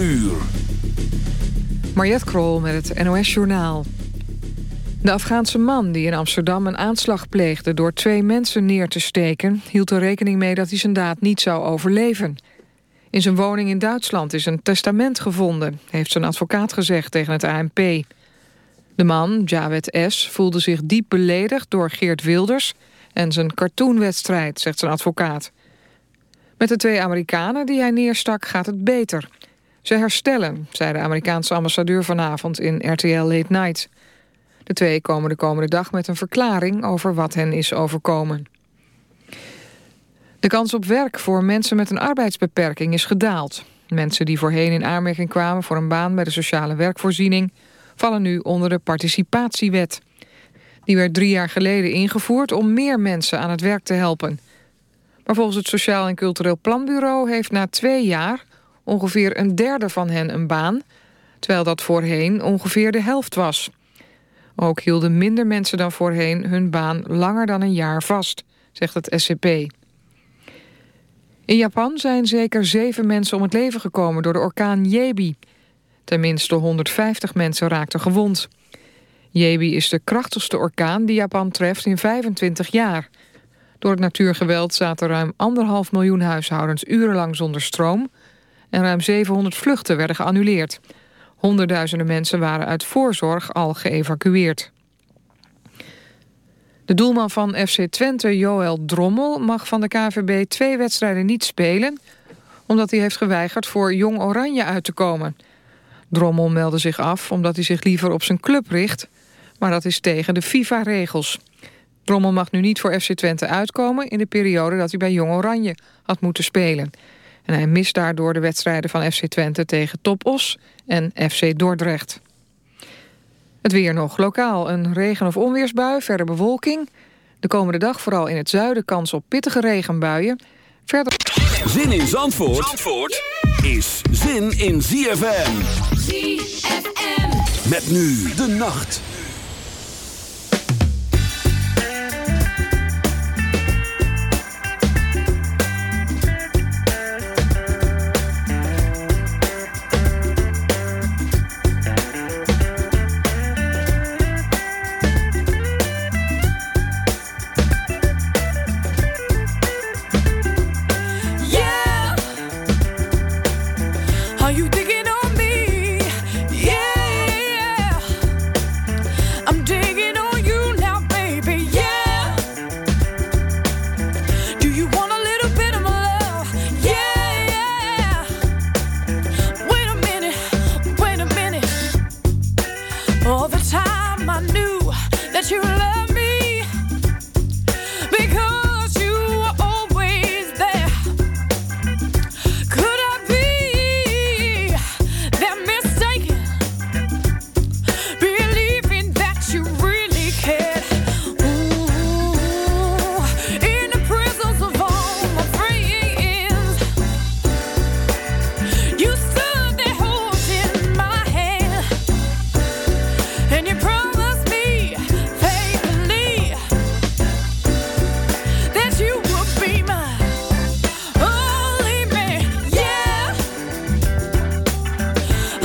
uur. Mariette Krol met het NOS Journaal. De Afghaanse man die in Amsterdam een aanslag pleegde... door twee mensen neer te steken... hield er rekening mee dat hij zijn daad niet zou overleven. In zijn woning in Duitsland is een testament gevonden... heeft zijn advocaat gezegd tegen het ANP. De man, Jawed S., voelde zich diep beledigd door Geert Wilders... en zijn cartoonwedstrijd, zegt zijn advocaat. Met de twee Amerikanen die hij neerstak gaat het beter. Ze herstellen, zei de Amerikaanse ambassadeur vanavond in RTL Late Night. De twee komen de komende dag met een verklaring over wat hen is overkomen. De kans op werk voor mensen met een arbeidsbeperking is gedaald. Mensen die voorheen in aanmerking kwamen voor een baan bij de sociale werkvoorziening... vallen nu onder de participatiewet. Die werd drie jaar geleden ingevoerd om meer mensen aan het werk te helpen. Maar volgens het Sociaal en Cultureel Planbureau heeft na twee jaar... ongeveer een derde van hen een baan... terwijl dat voorheen ongeveer de helft was. Ook hielden minder mensen dan voorheen hun baan langer dan een jaar vast, zegt het SCP. In Japan zijn zeker zeven mensen om het leven gekomen door de orkaan Jebi. Tenminste 150 mensen raakten gewond. Jebi is de krachtigste orkaan die Japan treft in 25 jaar. Door het natuurgeweld zaten ruim anderhalf miljoen huishoudens urenlang zonder stroom... en ruim 700 vluchten werden geannuleerd. Honderdduizenden mensen waren uit voorzorg al geëvacueerd. De doelman van FC Twente, Joël Drommel, mag van de KVB twee wedstrijden niet spelen... omdat hij heeft geweigerd voor Jong Oranje uit te komen. Drommel meldde zich af omdat hij zich liever op zijn club richt... maar dat is tegen de FIFA-regels. Drommel mag nu niet voor FC Twente uitkomen... in de periode dat hij bij Jong Oranje had moeten spelen... En hij mist daardoor de wedstrijden van FC Twente tegen Top Os en FC Dordrecht. Het weer nog. Lokaal een regen- of onweersbui, verder bewolking. De komende dag vooral in het zuiden kans op pittige regenbuien. Verder... Zin in Zandvoort, Zandvoort is zin in ZFM. ZFM. Met nu de nacht.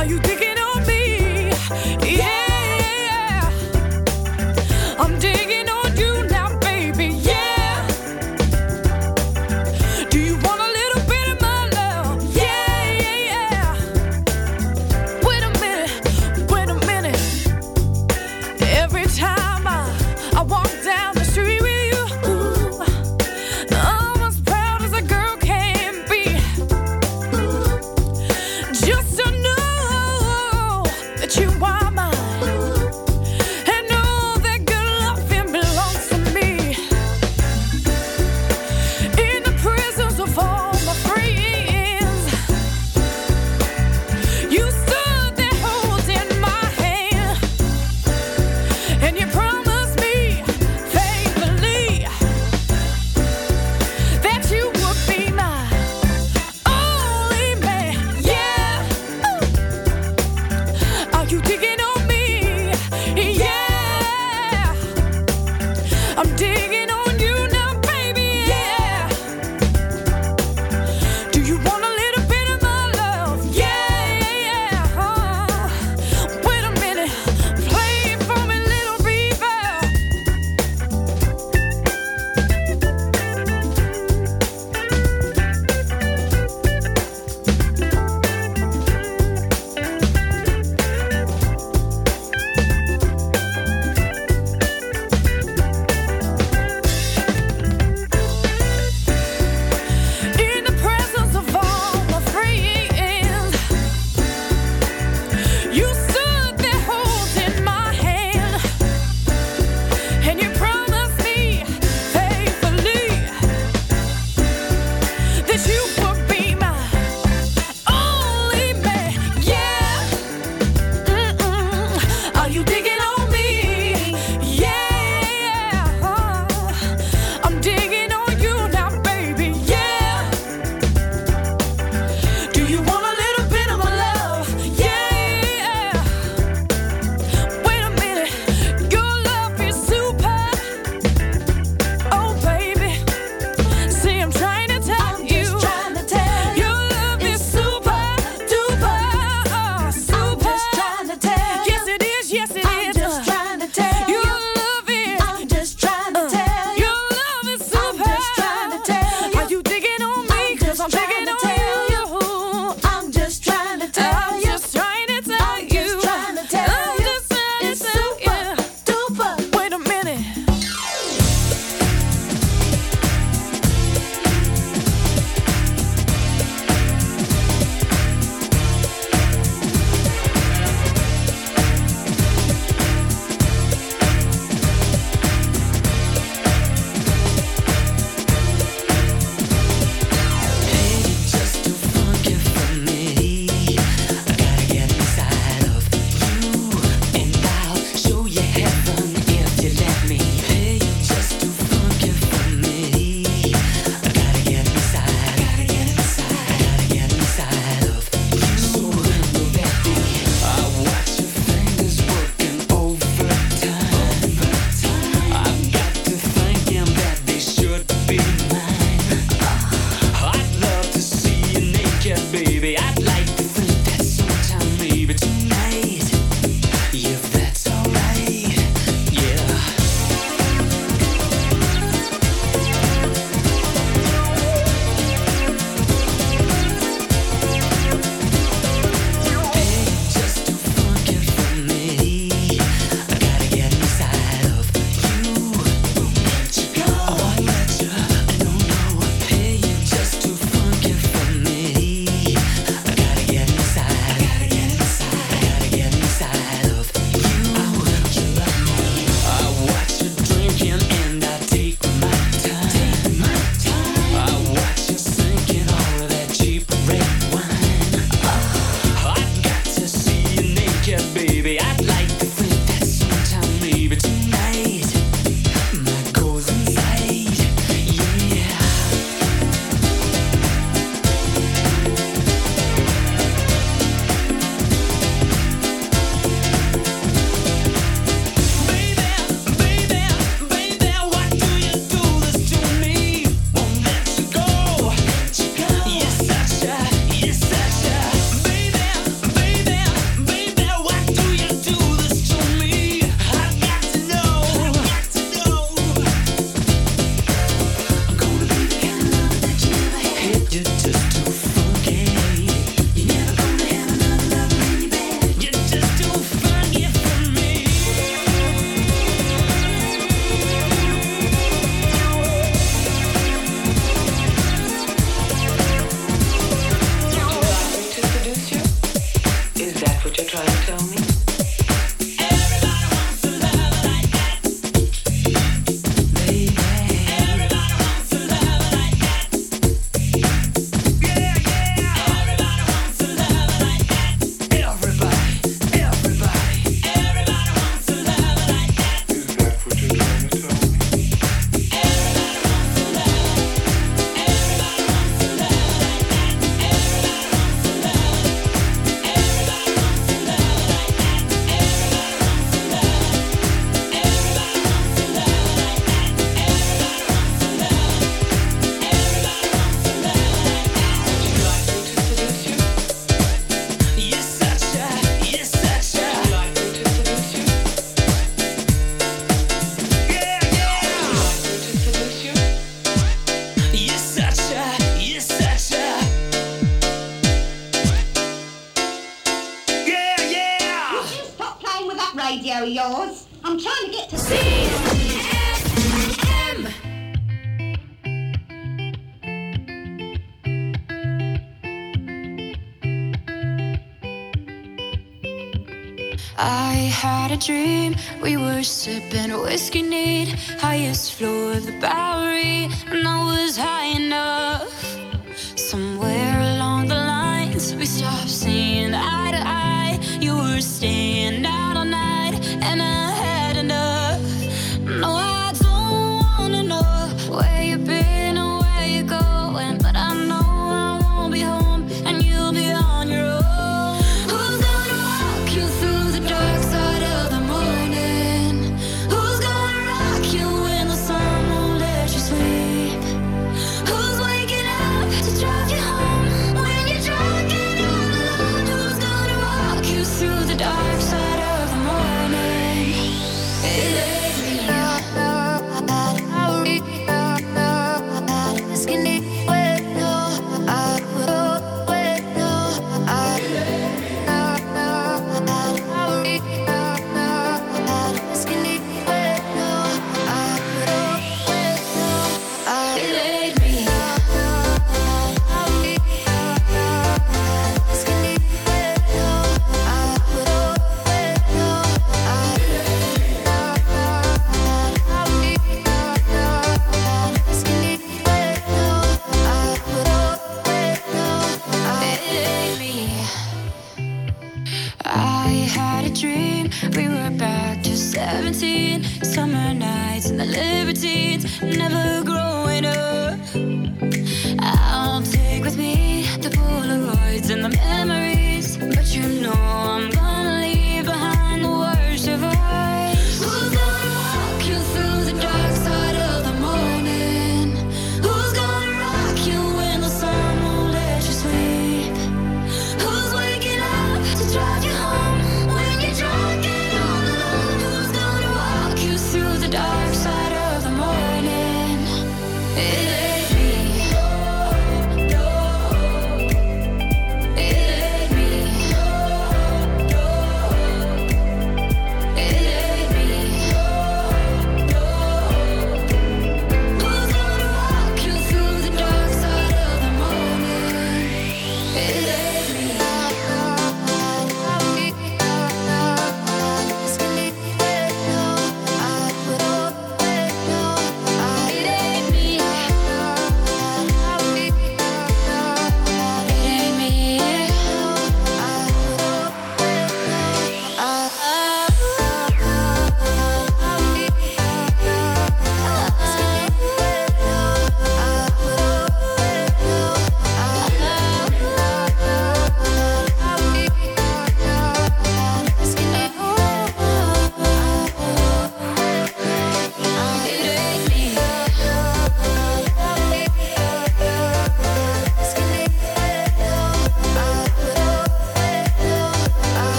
Are you thinking?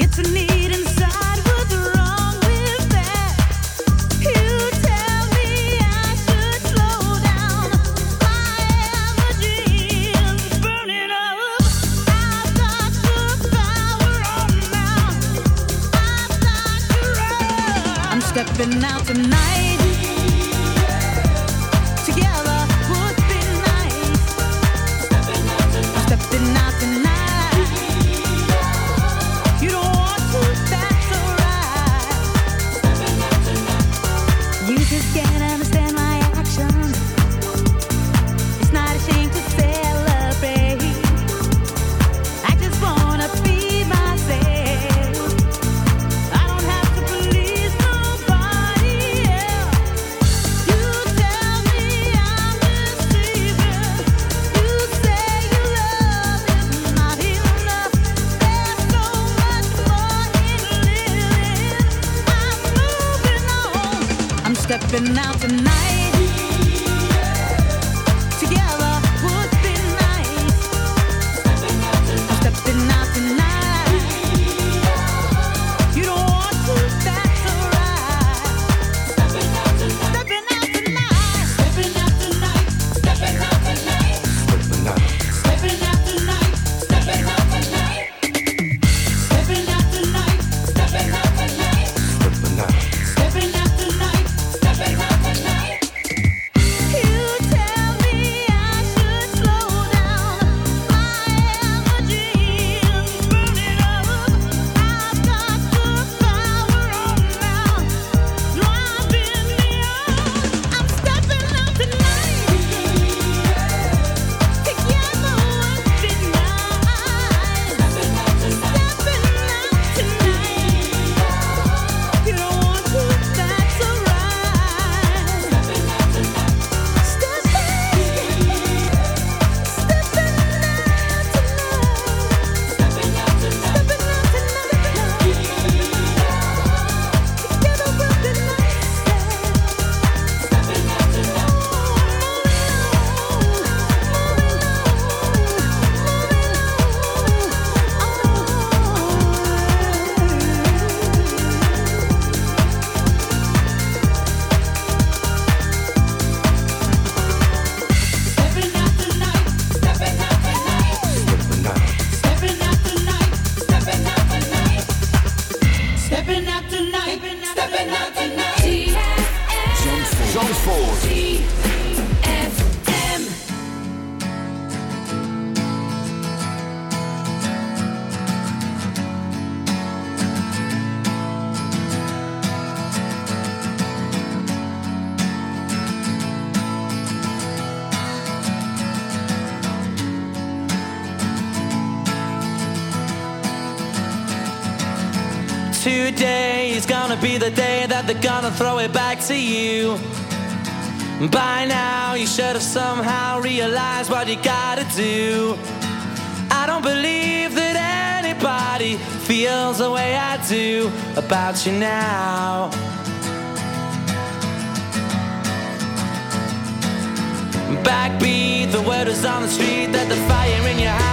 It's a to you. By now, you should have somehow realized what you gotta do. I don't believe that anybody feels the way I do about you now. Backbeat, the word is on the street that the fire in your house.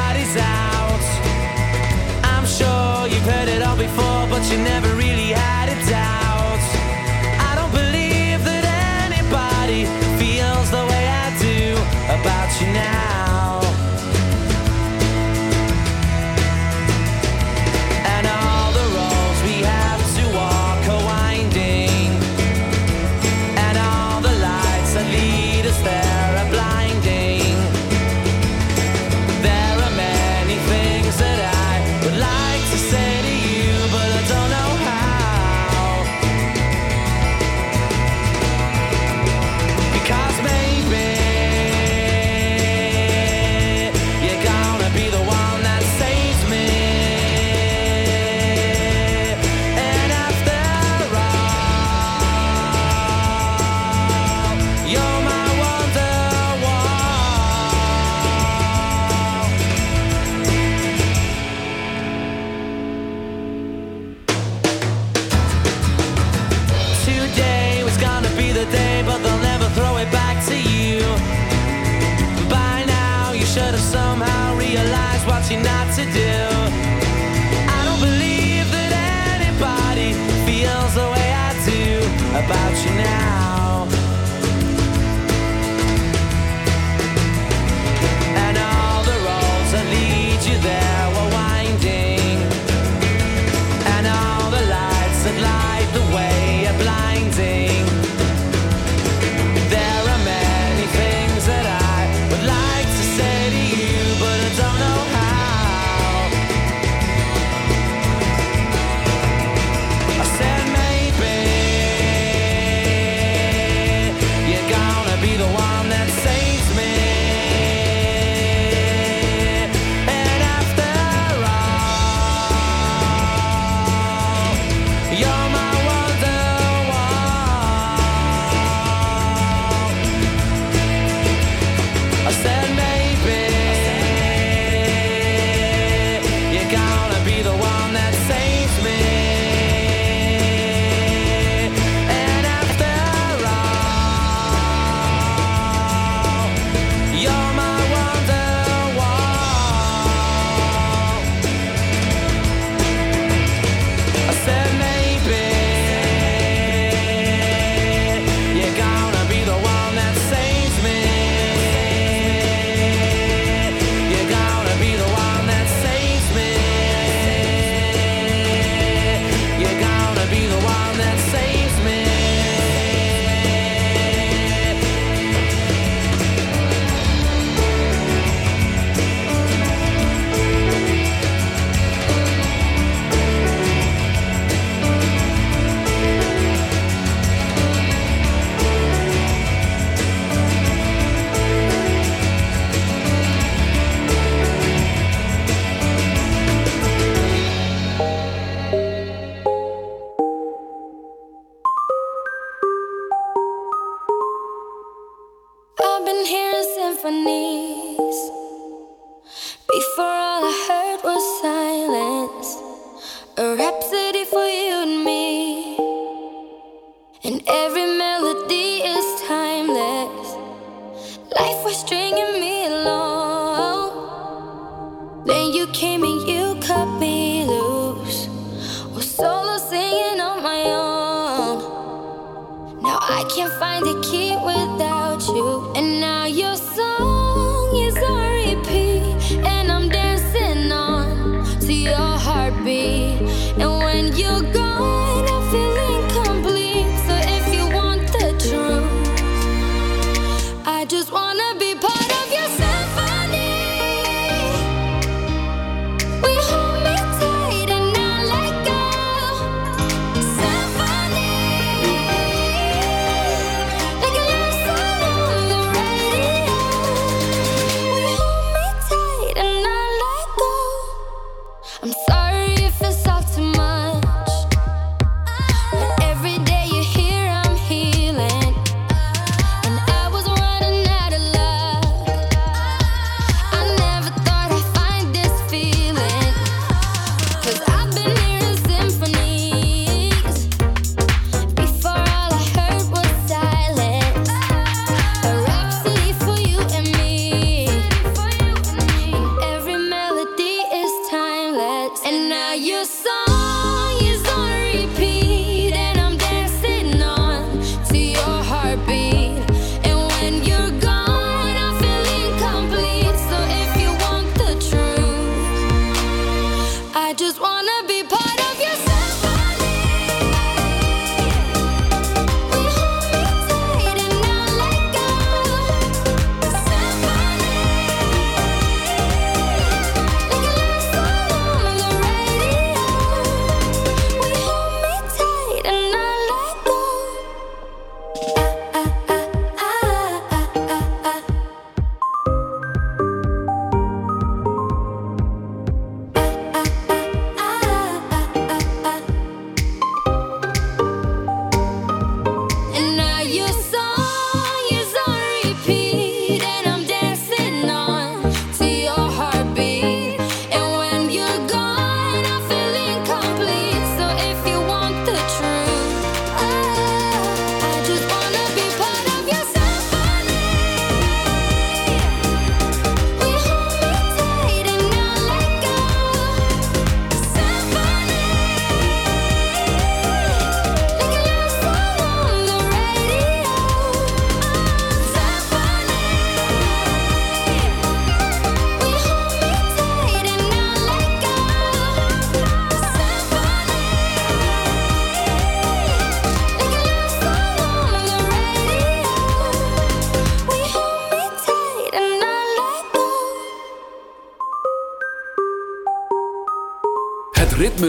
I can't find the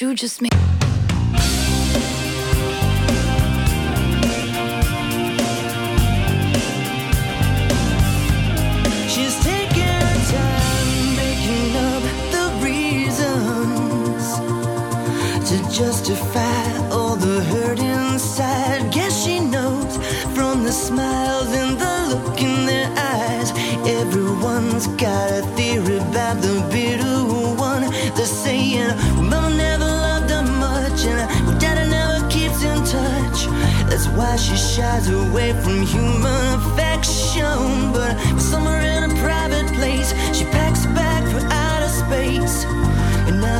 You just made.